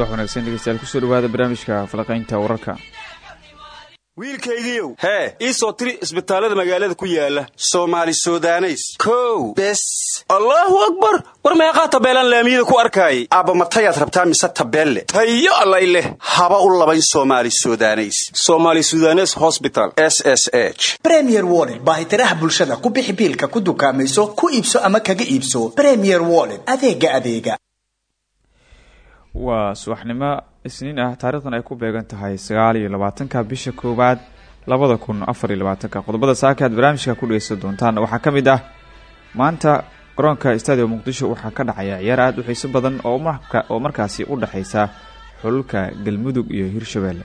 subax wanaagsan dhegeystayaal ku soo dhawaada barnaamijka falaqaynta wararka. Wiilkaygiiow hee ii soo tiri isbitaallada magaalada ku yaalla soomaali sudaneys. Kow bes. Allaahu akbar! War meeqaa tabeelaan laamiyada ku arkaayay aabba matayaad rabtaa mise tabeelle? Tayo allay leh. Haba u labayn soomaali sudaneys. Somaali sudanes hosbital s s h. Bremier wollet baahitiraha bulshada ku bixi biilka ku dukaamayso ku iibso ama kaga iibso. Bremier wollet adeega adeega waa subaxnimo isniin ah. Taarikhdan ay ku beegan tahay sagaal iyo labaatanka bisha koowaad labada kun afar qodobada saaka aad barnaamijka ku dhegeysan doontaan. Waxaa ka mid ah maanta garoonka stadium muqdisho waxaa ka dhacaya ciyaar aada u xiiso badan oo markaasi u dhexeysa xululka galmudug iyo hirshabelle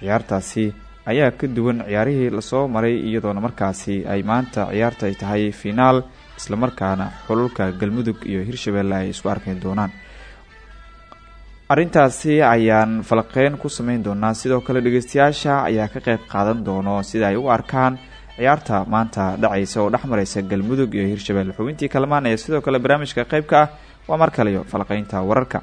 ciyaartaasi ayaa ka duwan ciyaarihii la soo maray iyadoona markaasi ay maanta ciyaarta ay tahay finaal islamarkaana xululka galmudug iyo hirshabelle ay isku arki doonaan arrintaasi ayaan falaqeyn ku sameyn doonaa sidoo kale dhegeystayaasha ayaa ka qeyb qaadan doono sida ay u arkaan ciyaarta maanta dhacaysa oo dhexmareysa galmudug iyo hirshabelle. Xubintii kalamaan ee sidoo kale barnaamijka qeybka ah waa mar kaleyo falaqeynta wararka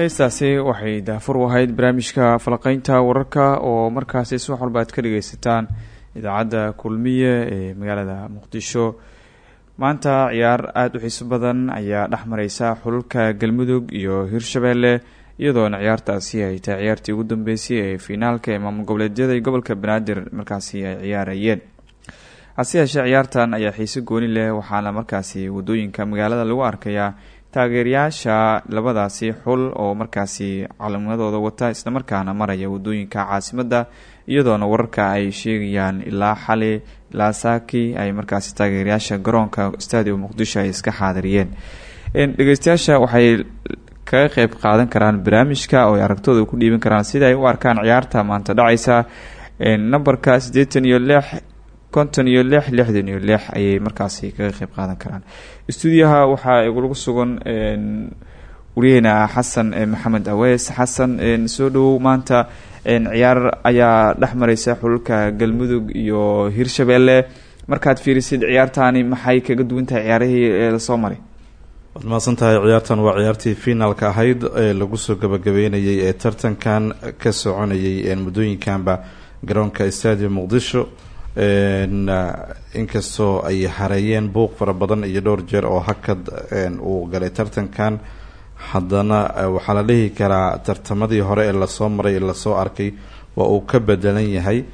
heestaasi waxay daafur u ahayd barnaamijka falaqeynta wararka oo markaasi subax walba aad ka dhageysataan idaacadda kulmiye ee magaalada muqdisho. Maanta ciyaar aada u xiiso badan ayaa dhex mareysa xululka galmudug iyo hirshabelle iyadoona ciyaartaasi ay tahay ciyaartii ugu dambeysay ee finaalka ee maamul goboleedyada iyo gobolka banaadir markaasi ay ciyaarayeen. Hase yeeshee ciyaartan ayaa xiise gooni leh waxaana markaasi waddooyinka magaalada lagu arkayaa taageerayaasha labadaasi xul oo markaasi calamadooda wata islamarkaana maraya waddooyinka caasimadda iyadoona wararka ay sheegayaan ilaa xali ilaa saaki ay markaasi taageerayaasha garoonka stadium muqdisho ay iska xaadiriyeen. Dhegeystayaasha waxay kaga qeyb qaadan karaan barnaamijka oo ay aragtooda ku dhiiban karaan sida ay u arkaan ciyaarta maanta dhacaysa. Nambarka siddeetan iyo lix konton iyo lix lixdan iyo lix ayay markaasi kaga qeyb qaadan karaan. Stuudiyaha waxaa igulagu sugan waryaheena xasan maxamed awees. Xasan soo dhowow maanta ciyaar ayaa dhex mareysa xululka galmudug iyo hirshabeelle markaad fiirisid ciyaartaani maxay kaga duwan tahay ciyaarihii la soo maray? Waad mahadsan tahay ciyaartan waa ciyaartii finaalka ahayd ee lagu soo gabagabeynayay ee tartankan ka soconayay muddooyinkanba garoonka stadium muqdisho inkastoo ay hareeyeen buuq fara badan iyo dhowr jeer oo hakad uu galay tartankan haddana waxaa la dhihi karaa tartamadii hore ee la soo maray ee la soo arkay waa uu ka bedelan yahay.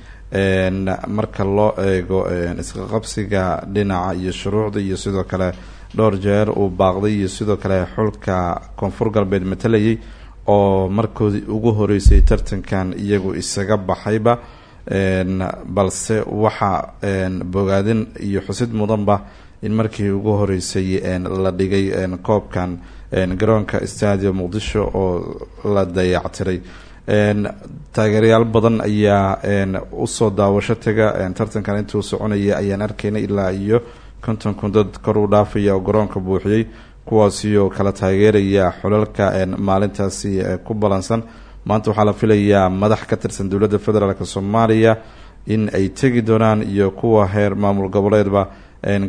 Marka loo eego isqaqabsiga dhinaca iyo shuruucda iyo sidoo kale dhowr jeer uu baaqday iyo sidoo kale xulka koonfur galbeed matalayay oo markoodii ugu horeysay tartankan iyagu isaga baxayba balse waxa bogaadin iyo xusid mudanba in markii ugu horeysay la dhigay koobkan garoonka stadium muqdisho oo la dayactiray. Taageerayaal badan ayaa u soo daawasho taga tartankan intuu soconaya ayaan arkaynay ilaa iyo konton kun dad kor u dhaafaya oo garoonka buuxiyey kuwaasi oo kala taageeraya xulalka maalintaasi ku balansan maanta waxaa la filayaa madax ka tirsan dowladda federaalk soomaaliya in ay tegi doonaan iyo kuwa heer maamul goboleedba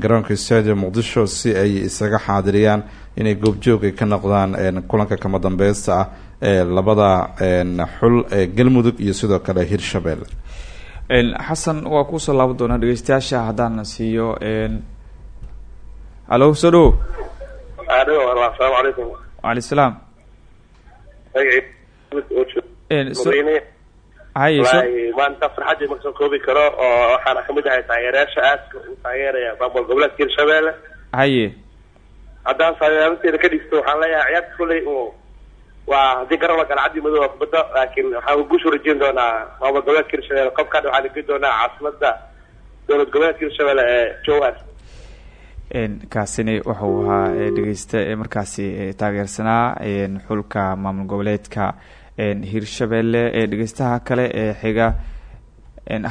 garoonka stadium muqdisho si ay isaga xaadiriyaan inay goobjoog ay ka noqdaan kulanka kama dambeysta ah ee labada xul ee galmudug iyo sidoo kale hirshabelle xasan waa kuusoo laaban doonaa dhegeystayaasha haddaan siiyo alo soo dhowo asalaamu calaykum waalay salaam maanta farxadii ma soo koobi karo oo waxaana ka mid ahay taageerayaasha aadka u taageeraya maamul goboleedka hirshabelle haye haddaan saameelinteeda ka dhigto waxaan leeyahay ciyaarta kulley u waa haddii garoon la gala caddi madow waa kubadda laakiin waxaan guushu rajeyn doonaa maamul goboleedka hirshabelle qobkaan waxaa la geli doonaa caasimada dowlad goboleedka hirshabelle ee jowhar kaasini wuxuu ahaa dhegeysta markaasi taageersanaa xulka maamul goboleedka hirshabelle ee dhegeystaha kale ee xiga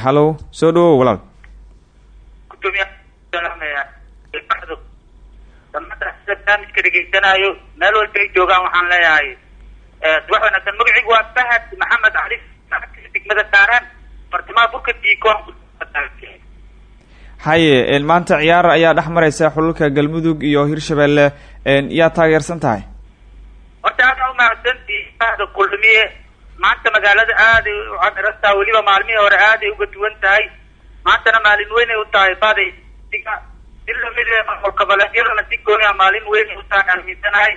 hallow soo dhawow walaal barnaamijka dhegeysanayo meel walba ay joogaan waxaan leeyahay subax wanaagsan magacaygu waa fahad maxamed cali degmada saaraan bartimaha burka diikoon haye maanta ciyaar ayaa dhex mareysa xululka galmudug iyo hirshabelle yaa taageersan tahay horta aada umahadsantii fahda kulmiye maanta magaalada aaday ucamirastaa weliba maalmihii hore aaday uga duwan tahay. Maantana maalin weynay u tahay baday si la mid e maamulkabaleyadana si gooni a maalin weynay utaan aaminsanahay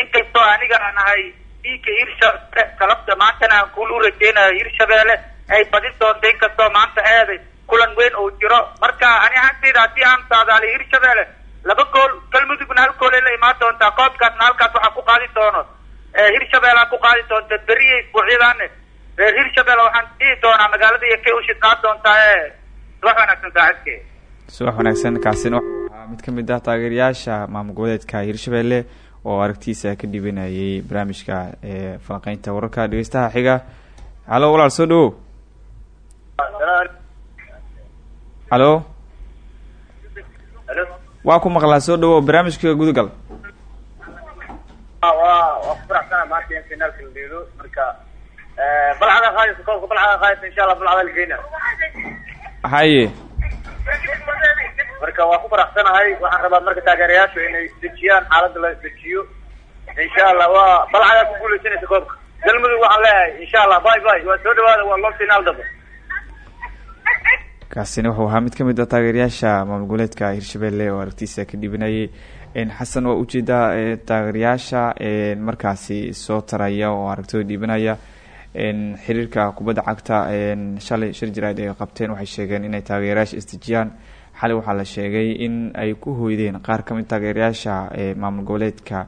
inkastoo aniga aan ahay diika hirshabelle kalabta maantana aan kulu rajeynayo hirshabelle ay badin doonto inkastoo maanta eeday kulan weyn uu jiro. Marka ani ahaanteyda haddii aan saadaaliy hirshabelle laba gool galmudugna hal gool ay la imaan doontaa. Koobkaasna halkaas waxaa ku qaadi doono hirshabelle ku qaadi doonta beriya isbuucyadaane reer hirshabelle waxaan dhihi doonaa magaalada iyo kay ushid qaad doontaa ee subax wanaagsan saaxiibke subax wanaagsan kaasina wuxuu ahaa mid ka mid ah taageerayaasha maamul goboleedka hirshabelle oo aragtiisa ka dhibanayay barnaamijka falanqeynta wararka dhegeystaha xiga. Hallo walaal soo dhawow hallo waa ku maqlaa soo dhawow barnaamijka gudagal haye. Marka waa ku faraxsanahay waxaan rabaa marka taageerayaashu inay dejiyaan xaaladda la dejiyo insha allah waa balcada ku guuleysanaysa koobka. Galmudug waxaan leeyahay insha allah bay bay waa soo dhawaada waa loo finaal daba kaasina wuxuu ahaa mid ka mid ah taageerayaasha maamul goboleedka hirshabelle oo aragtiisa ka dhibanayay xasan waa u jeedaa taageerayaasha markaasi soo taraya oo aragtooda dhiibanaya xiriirka kubadda cagta shalay shir jaraid ay qabteen waxay sheegeen inay taageerayaasha isdejiyaan xalay waxaa la sheegay in ay ku hoydeen qaar ka mid taageerayaasha maamul goboleedka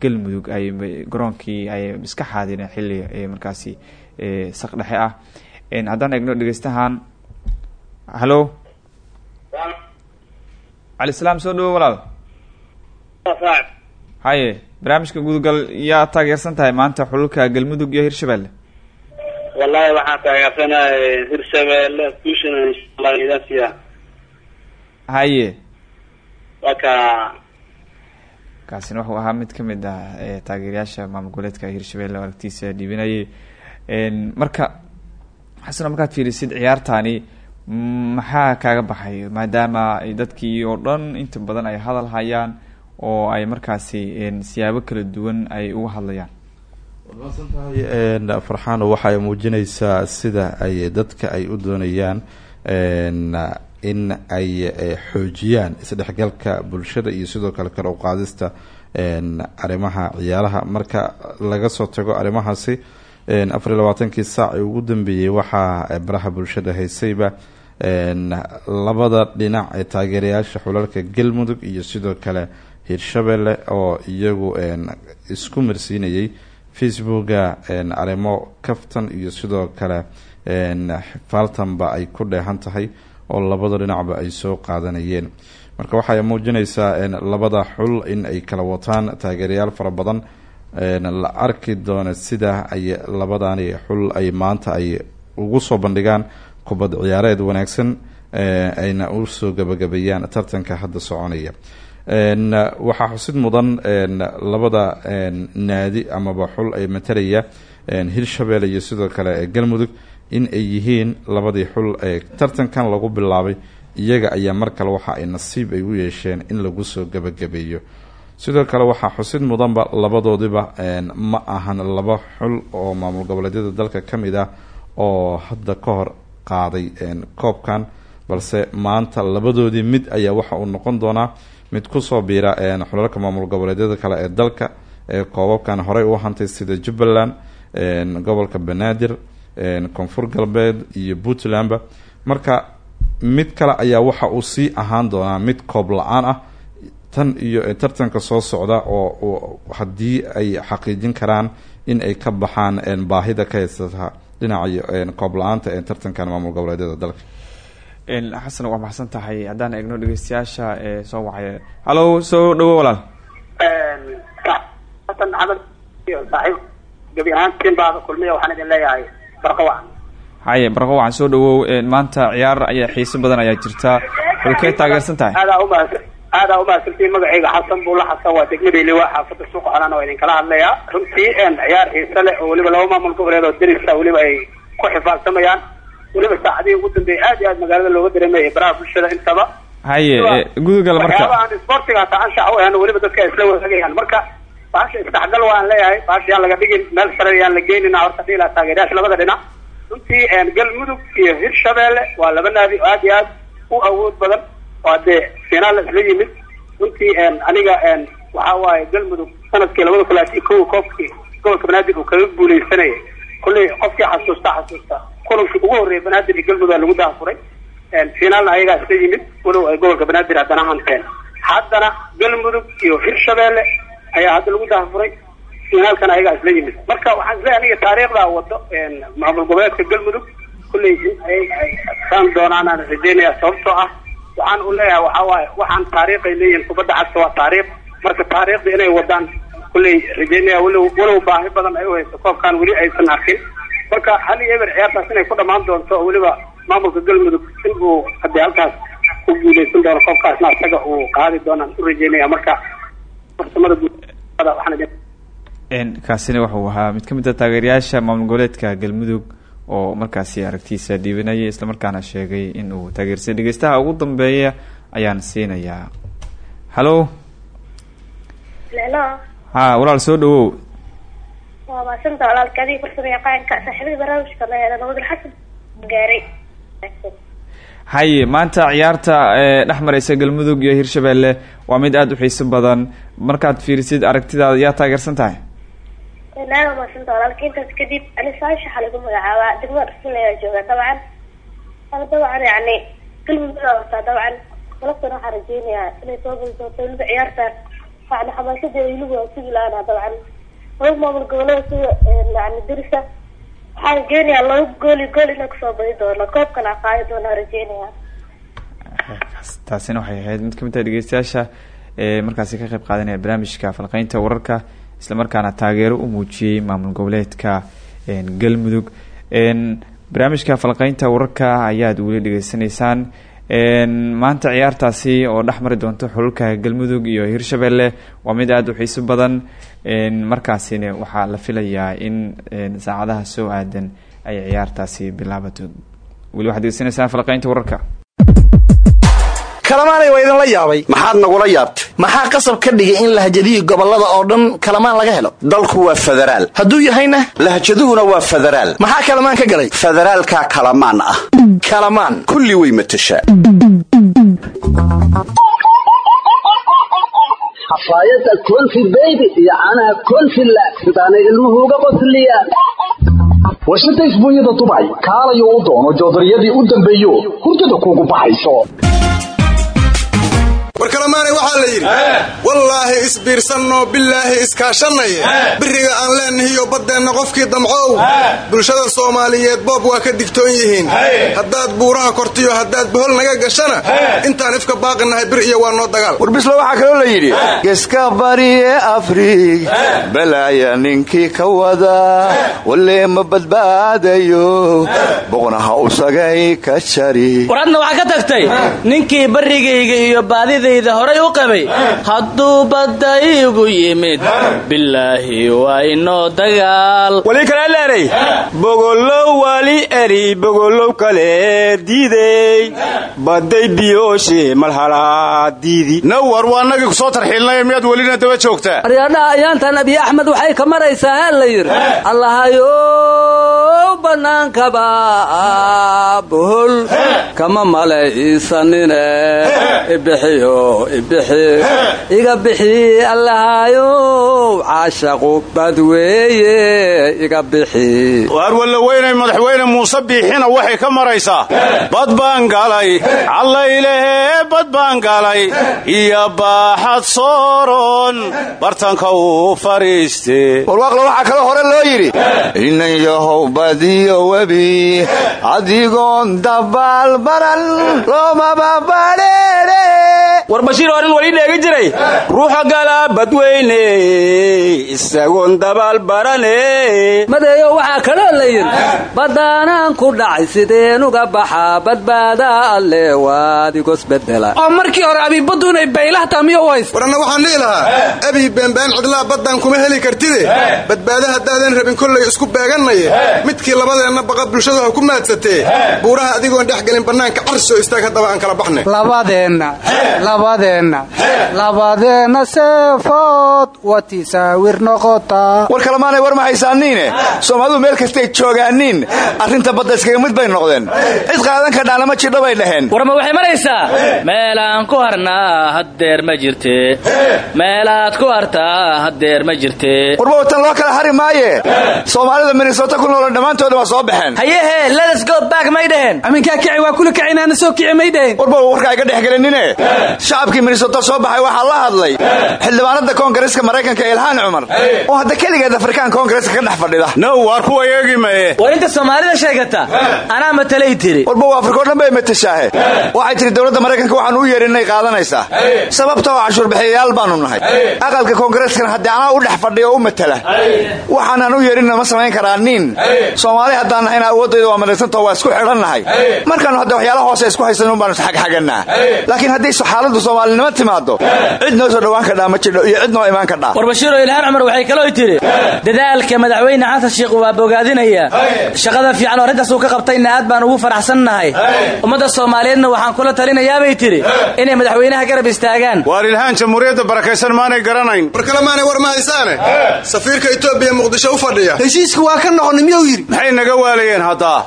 galmudug ay garoonkii ay iska xaadireen xilli markaasi saq dhexe ah. Haddaan eegno dhegeystahan hallo calisalaam soo dhawo walaal. Haye barnaamijka gudagal yaa taageersan tahay maanta xululka galmudug iyo hirshabelle wallahi waxaan taageersanahay hirshabelle kushana insha allah haye. Waa ka. Kaasina wuxuu ahaa mid ka mid ah ee taageerayaasha maamul goboleedka hirshabelle oo aragtiisa dhiibinayay marka xasano markaad fiirisid ciyaartaani maxaa kaaga baxay? Maadaama dadkii oo dhan inta badan ay hadal hayaan oo ay markaasi siyaabo kala duwan ay uga hadlayaan. Waadmaasan tahay farxaano waxa ay muujinaysaa sida ay dadka ay u doonayaan in ay xoojiyaan isdhexgalka bulshada iyo sidoo kale kale uqaadista arrimaha ciyaaraha. Marka laga soo tago arrimahaasi afar iyo labaatankii ee ugu dambeeyey waxaa baraha bulshada haysayba labada dhinac ee taageerayaasha xulalka galmudug iyo sidoo kale hirshabelle oo iyagu isku marsiinayay facebooka arrimo kaftan iyo sidoo kale xifaaltanba ay ku dheehan tahay oo labada dhinacba ay soo qaadanayeen. Marka waxay muujinaysaa labada xul in ay kala wataan taageerayaal fara badan la arki doono sida ay labadani xul ay maanta ay ugu soo bandhigaan kubad ciyaareed wanaagsan ayna u soo gabagabeeyaan tartanka hadda soconaya. Waxaa xusid mudan labada naadi amaba xul ay matalaya hirshabelle iyo sidoo kale galmudug in ay yihiin labadii xul ee tartankan lagu bilaabay iyaga ayaa mar kale waxa ay nasiib ay u yeesheen in lagu soo gabagabeeyo sidoo kale waxaa xusid mudanba labadoodiba ma ahan laba xul oo maamul goboleedyada dalka ka mid ah oo hadda ka hor qaaday koobkan. Balse maanta labadoodii mid ayaa waxa uu noqon doonaa mid ku soo biira xulalka maamul goboleedyada kale ee dalka ee koobabkan horey u hantay sida jubbaland gobolka banaadir koonfur galbeed iyo puntlandba marka mid kale ayaa waxa uu sii ahaan doonaa mid koob la'aan ah tan iyo tartanka soo socda oo haddii ay xaqiijin karaan in ay ka baxaan baahida ka haysata dhinaca koob la'aanta ee tartankan maamul goboleedyada dalka. Xasan waa maxsan tahay. Haddaan eegno dhegeystayaasha ee soo wacaya. Hallo soo dhawo walaal. Gebi ahaantiin baada kulmiya waxaan idin leeyahay barqa wacan. Haye barqa wacan. Soo dhawow maanta ciyaar ayaa xiiso badan ayaa jirta. Xulkee taageersan tahay? Aadaa umahadsan aadaa umahadsantiin magacayga xasan buula xasan waa degmadii liwaa xaafada suuqa xolana waa idinkala hadlayaa runtii ciyaar xiise leh oo weliba laba maamul goboleed oo derisa weliba ay ku xifaalsamayaan weliba saacadihii ugu dambeeyay aad iyo aad magaalada looga dareemayay baraha bulshada intaba. Haye gudugal marka. waxyaabahan sportiga taa anshax u ahan weliba dadka ay isla wadaagayaan marka baasha isdhexgal waan leeyahay baasha yaan laga dhigin meel sare yaan la geynina horta dhiila taageerayaasha labada dhinac. Runtii galmudug iyo hirshabelle waa laba naadi oo aad iyo aad u awood badan oo dee finaal isla yimid. Runtii aniga waxa waaye galmudug sannadkii labada kulaati kow koobkii gobolka banaadir uu kaga guuleysanayay kulley qofkii xasuusta xasuusta. Kulankii ugu horreeyay banaadir iyo galmudug aa lagu daafuray. Finaalna ayagaa isla yimid. Walow ay gobolka banaadir haddana hanteen haddana galmudug iyo hirshabelle ayaa hadda lagu daafuray. Finaalkana ayagaa isla yimid. Marka waxaan is leeyahay aniga taariikhdaa wado maamul goboleedka galmudug. Kulley in ay adkaan doonaan aan rajeynaya sababtoo ah waxaan u leeyahay waxa waaye waxaan taariikhay leeyihiin kubadda cagta waa taariikh. Marka taariikhda inay wadaan kulley rajeynaya walow walow baahi badan ay uhayso koobkan weli aysan arkin. Marka hal eber ciyaartaas inay ku dhamaan doonto oo weliba maamulka galmudug in uu haddii halkaas ku guuleysan doono koobkaasna isaga uu qaadi doonaan u rajeynaya marka farsamada guud kaasina wuxuu ahaa mid ka mid a taageerayaasha maamul goboleedka galmudug oo markaasi aragtiisa dhiibanayay islamarkaana sheegay in uu taageersay dhegeystaha ugu dambeeya ayaan siinayaa. Hallo ha walaal soo dhawow waa maasanta walaalka adiga farsamo yaqaanka saaxiibada barnaamijka nawadul xasan. Gaaray. Haye maanta ciyaarta dhex mareysa galmudug iyo hirshabelle waa mid aada u xiiso badan. Markaad fiirisid aragtidaada yaa taageersan tahay naada maasanta walaalka intaas kadib ani saasha waxaa lagu magacaabaa degmada dhasleyaa jooga dabcan. Dabcan yani galmudug wataa dabcan. Galabtana waxaan rajeynayaa inay soo badi doonto weliba ciyaartan yani xamaasadeeda weliba waa sugi laana dabcan. Laba maamul goboleed sida yani dirisa. Waxaan rajeynayaa laba gooli gool inay ku soo badi doono koobkana qaadi doonaa rajeynaya taasina waxay ahayd. Mid ka mid ah dhegeystayaasha ee markaasi ka qeyb qaadanaya barnaamijka falqeynta wararka islamarkaana taageero u muujiyey maamul goboleedka galmudug. Barnaamijka falqeynta wararka ayaad weli dhegeysanaysaan maanta ciyaartaasi oo dhex mari doonto xululka galmudug iyo hirshabelle waa mid aada u xiiso badan. Markaasina waxaa la filayaa in saacadaha soo aadan ay ciyaartaasi bilaabato. Weli waxaad degeysanaysaan falaqeynta wararka kalamaanay waa idinla yaabay. Maxaad nagula yaabtay? Maxaa qasab ka dhigay in lahjadihii gobollada oo dhan kalamaan laga helo? Dalku waa federaal. Hadduu yahayna? Lahjaduhuna waa federaal. Maxaa kalamaan ka galay? Federaalkaa kalamaan ah. Kalamaan. Kulli way matashaa. Xafaayadda konfi beybi iyo caanaha konfi laag. Sidaanay ilmuhu uga qosliyaan warshada isbuunyada dubay kaalayo u doono joodariyadii u dambeeyo. Hurdada kuugu baxayso war kalamaanay waxaa la yidhi. Wallaahi isbiirsanno bilaahi iskaashannaye. Biriga aan leenahiyo baddeenna qofkii damcow. Bulshada soomaaliyeed boob waa ka digtoon yihiin. Haddaad buuraha kortiyo haddaad bohol naga gashana intaan ifka baaqinahay bir iyo waa noo dagaal. Warbislo waxaa kaloo la yidhi geska bariye afrig balaaya ninkii ka wada walee ma badbaadayo boqnaha usagay ka jari war adna waxaa ka tagtay ninkii barrigayga iyo baadidayda horay u qabay. Hadduu badda iigu yimid bilaahi waa inoo dagaal. Wali kale leenay bogolow wali eri bogolow kale diidey. Badday biyooshe malhalaa diidi. Nawar waa nagii ku soo tarxiilnay miyaad welina daba joogtaa? Aryaadhaha ayaantan abiy axmed waxay ka maraysaa haa la yidhi. Allahayow bannaankaba bohol kama malaysanine ibixiyo ibixi iga bixi allahayow caashaqu badweeye iga bixi. Waar walla weynay madaxweyne muuse biixina waxay ka maraysaa bad baan galay. Callaylehe bad baan galay. Iyo baaxad sooron. Bartanka uu fariiste warwaaqla waxaa kaloo hore loo yidhi badiyo webi. Adigoon dabaal baran. Loomaba badheere war bashiir horan weli dheegi jiray. Ruuxa gala badweyne isagoon dabaal barane. Madeeyo waxaa kaloo la yidhi baddaanaan ku dhacay sideen uga baxaa badbaadaa alle waadigosbedela oo markii hore abibaddu inay baylahtaa miyo ways war anna waxaan dhihi lahaa abii beenbaan cidlaa baddaan kuma heli kartide. Badbaada haddaadan rabin kollay isku beegannaye midkii labadeenna baqa bulshadu ha ku maadsatee. Buuraha adigoon dhex gelin bannaanka carsoo istaag haddaba aan kala baxnay labadeenna labadeenna seefood watisaawir noqotaa war kalemaanay war ma haysaaniine? Soomaalidu meel kastay joogaaniin. Arrinta badda iskaga mid bay noqdeen. Cid qaadan kadhaana ma jidho bay dhaheen. Warma waxay maraysaa meelaan ku harnaa haddeer ma jirte. Meelaad ku hartaa haddeer ma jirte. Warba watan loo kala hari maaye? Soomaalida minnesota ku noolo dhammaantooda waa soo baxeen. Hayehe let's go back may dheheen aminkaa kici waa kula kacinaana soo kici may dheheen warba warka ay ka dhex gelinine shacabkii minnesota soo baxay waxaa la hadlay xildhibaanada koongareska maraykanka ilhaan cumar. Oo hadda keligeed afrikaan koongareska ka dhex fadhida. Now waar kuwa eegi maye. War inta soomaalida sheegata. Anaa matalay tiri. Warba afrikao dhan bay matashaahe waxay tiri dowladda maraykanka waxaan u yeerinay qaadanaysaa sababta oo cashuurbixiyayaal baanu nahay. Aqalka koongareskana haddii anaa u dhex fadhiya oo u matala waxaanaan u yeerinna ma samayn karaa soomaali haddaan nahayna awoodayda waa madagsantao waa isku xidhannahay markaannu hadda waxyaala hoose isku haysan unbaanu isxagxagannaa laakiin haddii xaaladdu soomaalinimo timaado cid noo soo dhowaan kadhaa ma jidho iyo cid noo imaan kadhaa war bashiiro ilhaan cumar waxay kaloo tiri dadaalka madaxweyne xasan sheikh waa bogaadinaya shaqada fiican oo arrintaas uu ka qabtayna aad baan ugu faraxsannahay. Ummadda soomaaliyeedna waxaan kula talinayaabay tiri inay madaxweynaha garab istaagaan. Waar ilhaan jamhuuriyadda barakaysan maanay garanayn. War kalemaanay war ma haysaane safiirka etoobiya muqdisho u fadhiya. Heshiiska waa ka noqonay miyuu yidhi? Maxay naga waalayeen haddaa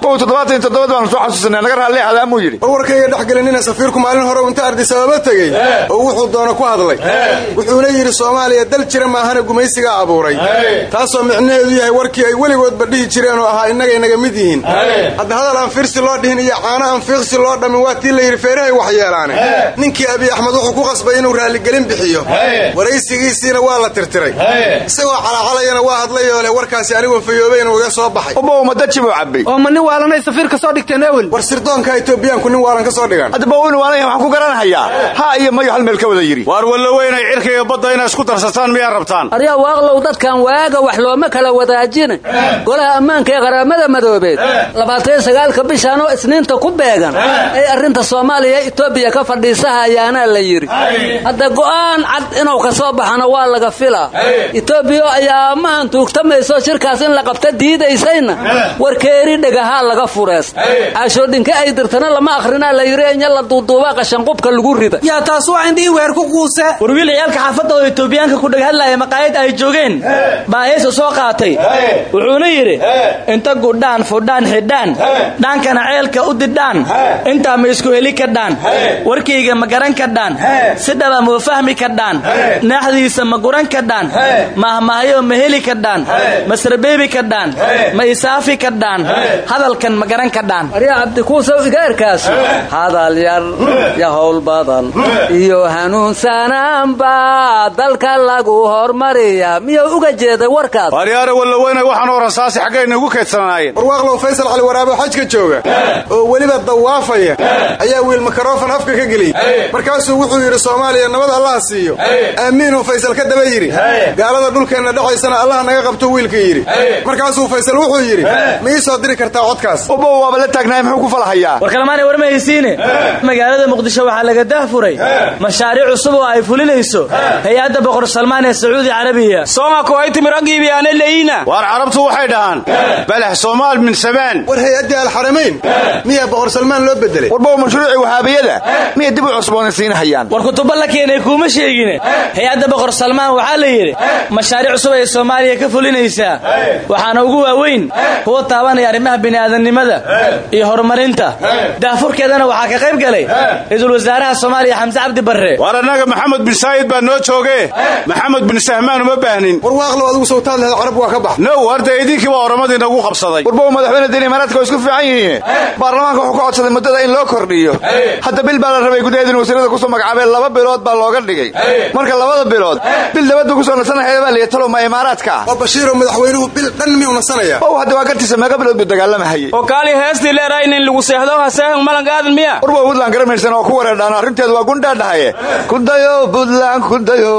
baanu soo xasuusanay naga raalli hadaamuu yidhi? War warkayga dhex gelinina safiirku maalin hore inta ardisababa tegey oo wuxuu doono ku hadlay. Wuxuuna yidhi soomaaliya dal jira maahana gumaysigaa abuuray. Taasoo micnaheedu yahay warkii ay weligoodba dhihi jireen oo ahaa innagay naga mid yihiin. Hadda hadal aan fiirsi loo dhihin iyo caano aan fiiqsi loo dhammin waa tii la yidhi feerahay wax yeelaane. Ninkii abiy axmed wuxuu ku qasbay inuu raalligelin bixiyo. Waraysigiisiina waa la tirtiray. Isagoo calaacalayana waa hadlayoo leh warkaasi aniguo fayoobayna uga soo baxay. Ubow madajibuu cabbay. Oo ma nin waalanay safiir ka soo dhigteen ewel. War sirdoonka etoobiyaanku nin waalan ka soo dhigan haddaba waynu waalanyahay waxaan ku garanhayaa ha iyo mayo hal meel ka wada yidhi. Waar wallo weynay cirka iyo badda inay isku darsataan miyaa rabtaan? Aryaa waaqlow dadkan waaga wax looma kala wadaajina golaha ammaanka ee qaramada madoobeed. Labaataniyo sagaalka bishaan oo isniinta ku beegan. Ay arrinta soomaaliya etoobiya ka fadhiisahayaanaa la yidhi. Hadda go'aan cad inuu ka soo baxana waa laga filaa etoobiya ayaa amahan tuugtamayso shirkaas in la qabta diidaysayna warkeeri dhegahaa laga furees caashoodhinka ay dirtana lama akhrinaa la yidhi inya la duuduuba qashanqubka lagu rida yaa taas waa indhii weer ku quuse. War wiil ciyaalka xaafadda oo etoobiyaanka ku dhaghadlaya maqaayad ay joogeen baa heesu soo qaatay. Wuxuuna yidhi inta gudhaan fudhaan xidhaan dhaankana ceelka u didhaan intaa ma isku heli kadhaan warkayga ma garan kadhaan si dhaba ma fahmi kadhaan naaxdiisa ma guran kadhaan mahmahyo ma heli kadhaan ma sarbeebi kadhaan ma isaafi kadhaan hadalkan ma garan kadhaan aryaa cabdikuusow igaarkaas hadal yar ya howl badan iyo hanuunsanaanba dalka lagu hormariya. Miyuu uga jeeday warkaas. Waaryaare wallo weynay waxaan oo rasaasi xaggayna ugu kaydsanaayeen warwaaqlow faysal cali waraabo xajka jooga oo weliba dawaafaya ayaa wiil makarofan afka ka geliyey. Markaasuu wuxuu yidhi soomaaliya nabad allaha siiyo. Aamiinuu faysal ka daba yidhi. Gaalada dhulkeenna dhacaysana allaha naga qabto wiilka yidhi. Markaasuu faysal wuxuu yidhi ma ii soo diri kartaa codkaas. Uba waaba la taagnahay muxuu ku falahayaa? War kalamaanay war ma haysiine magaalada muqdisho waxaa laga dahfuray mashaariic cusub oo ay fulinayso hay'adda boqor salmaan ee sacuudi carabiya. Sooma kuwaytimiragiibiyaana leeyina waar carabtu waxay dhahaan balax soomaal min samaan war hay'addii alxaramayn miyaa boqor salmaan loo bedelay? Warbow mashruucii wahaabiyada miyay dib u cusboonaysiinahayaan war kutuba la keenay kuuma sheegine. Hay'adda boqor salmaan waxaa la yidhi mashaariic cusub ay soomaaliya ka fulinaysaa waxaana ugu waaweyn kuwa taabanaya arrimaha bini'aadannimada iyo horumarinta. Daafurkeedana waxaa ka qayb galay ra'iisul wasaaraha soomaaliya xamse cabdi barre. Waar annaga maxamed bin saayid baa noo jooge maxamed bin sahmaan uma baahnin. War waaqlow adigu sawtaad lehed carab waa ka bax. Now harda idinkii baa oramadii nagu qabsaday. Warbow madaxweyne deni imaaraadka waa isku fiican yihiin. Baarlamaanka wuxuu ka codsaday muddada in loo kordhiyo. Hadda bil baa la rabay gudaheed in wasiirada ku soo magacaabeen laba bilood baa looga dhigay. Marka labada bilood bil dabaddu ku soo nasanaya baa liya talow ma imaaraadka waa bashiiroo madaxweynuhu bil dhan miyuu nasanaya. Ow hadda waa gartiisa meeqa bilood buu dagaalamahayay oo kaali heestii leerahay nin lagu seexdo haseehan malangaadan miya. Warbow buntland garamaysan oo ku wareerdhaan arrinteedu waa gundhaadhahaye kudayo buntland kudayo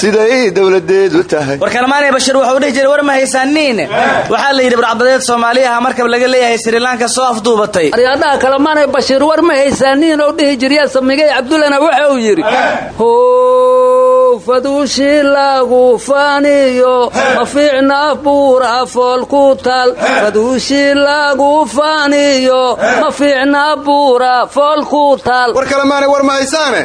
siday dowladeedu tahay war kalmaanay bashir wuxuu dhihi jiray war ma haysaaniin waxaa la yidhi barcbadeed soomaaliyaha markab laga leeyahay srilanka soo afduubatay. Aryaadhaha kalemaanay bashiir war ma haysaaniin oo dhihi jiryaa samigay cabdullana waxa uu yidhi faduushi lagu faaniyo ma fiicna buura fool ku tal faduushi lagu faaniyo ma fiicna buura fool ku tal war kalemaanay war ma haysaane?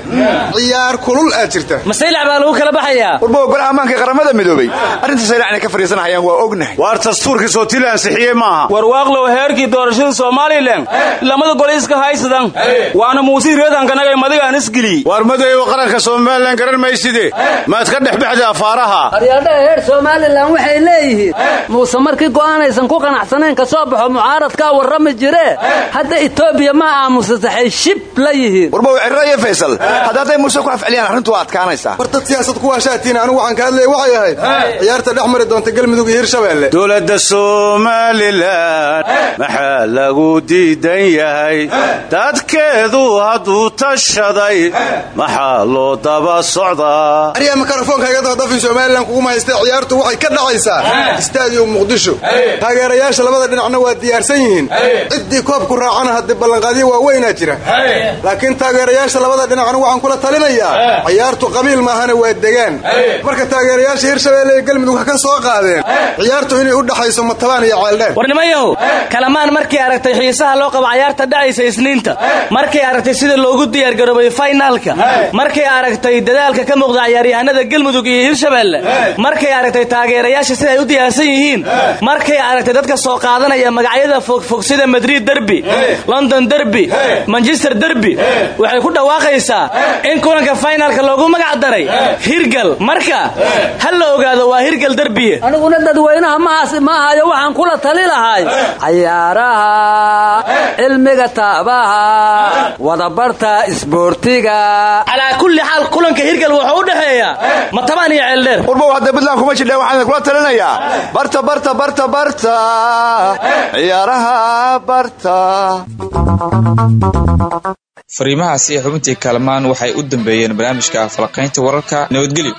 Ciyaar kulul aad jirta. Masaylac baa lagu kala baxayaa warbow golaha ammaanka ee qaramada midoobey arrinta saylac inay ka fadhiisanahayaan waa ognahay. Waar dastuurkii sootiila ansixiyey maaha? War waaqlow heerkii doorashada somalilan lamada gole iska haysadan waana muusii reedankanaga madigaan isgeliyey waar madayow qaranka somalilan garan mayside maad ka dhex baxda afaaraha? Aryaadhaha heer somalilan waxay leeyihiin muuse markii go'aanaysan ku qanacsanayn ka soo baxo mucaaradkaa warrami jiree hadda etoobiya ma aamusasaxay shib la yihiin. Warbow cirro iyo faysal. Hadda hadday muuse ku afceliyaan arrintu waa adkaanaysaa. War dad siyaasad ku waashaatiin anigu waxaan ka hadlaya waxay ahayd ciyaarta dhex mari doonta galmudug iyo hirshabeelle dowladda somalilan maxaa lagu diidan yahay? Dadkeedu hadduu tashaday maxaa loo daba socdaa aryaa mikrofonkaaga dafdafin somalilan kuguma haystee ciyaartu waxay ka dhacaysaa istaadium muqdisho. Taageerayaasha labada dhinacna waa diyaarsan yihiin. Ciddii koobku raacana haddii ballanqaadyo waaweynaa jira. Laakiin taageerayaasha labada dhinacna waxaan kula talinayaa ciyaartu qabiil maahana waa degaan. Marka taageerayaasha hirshabeelle iyo galmudug ha ka soo qaadeen ciyaartu inay u dhaxayso matabaan iyo ceeldheer war nimanyahow kalamaan markay aragtay xiisaha loo qabo cayaarta dhacaysa isniinta. Markay aragtay sida loogu diyaargaroobay faynaalka markay aragtay dadaalka ka muuqda ciyaaryahanada galmudug iyo hirshabeelle markay aragtay taageerayaasha siday u diyaarsan yihiin. Markay aragtay dadka soo qaadanaya magacyada fogfog sida madrid derby london derby manchester derby. Waxay ku dhawaaqaysaa in kulanka faynaalka loogu magac daray. Hirgal marka ha la ogaado waa hirgal derbiye aniguna dadweynaha ma ahayo waxaan kula tali lahay. Cayaaraha cilmiga taabaha wadabarta isboortiga. Calaa kulli xaal kulanka hirgal wuxuu u dhexeeyaa matabaan iyo ceeldheer warbow hadda buntland kuma jidha waxaan kula talinayaa. Barta barta barta barta. Ciyaaraha barta. Fariimahaasi iyo xubintii kaalmaan waxay u dambeeyeen barnaamijka falaqaynta wararka nabadgelyo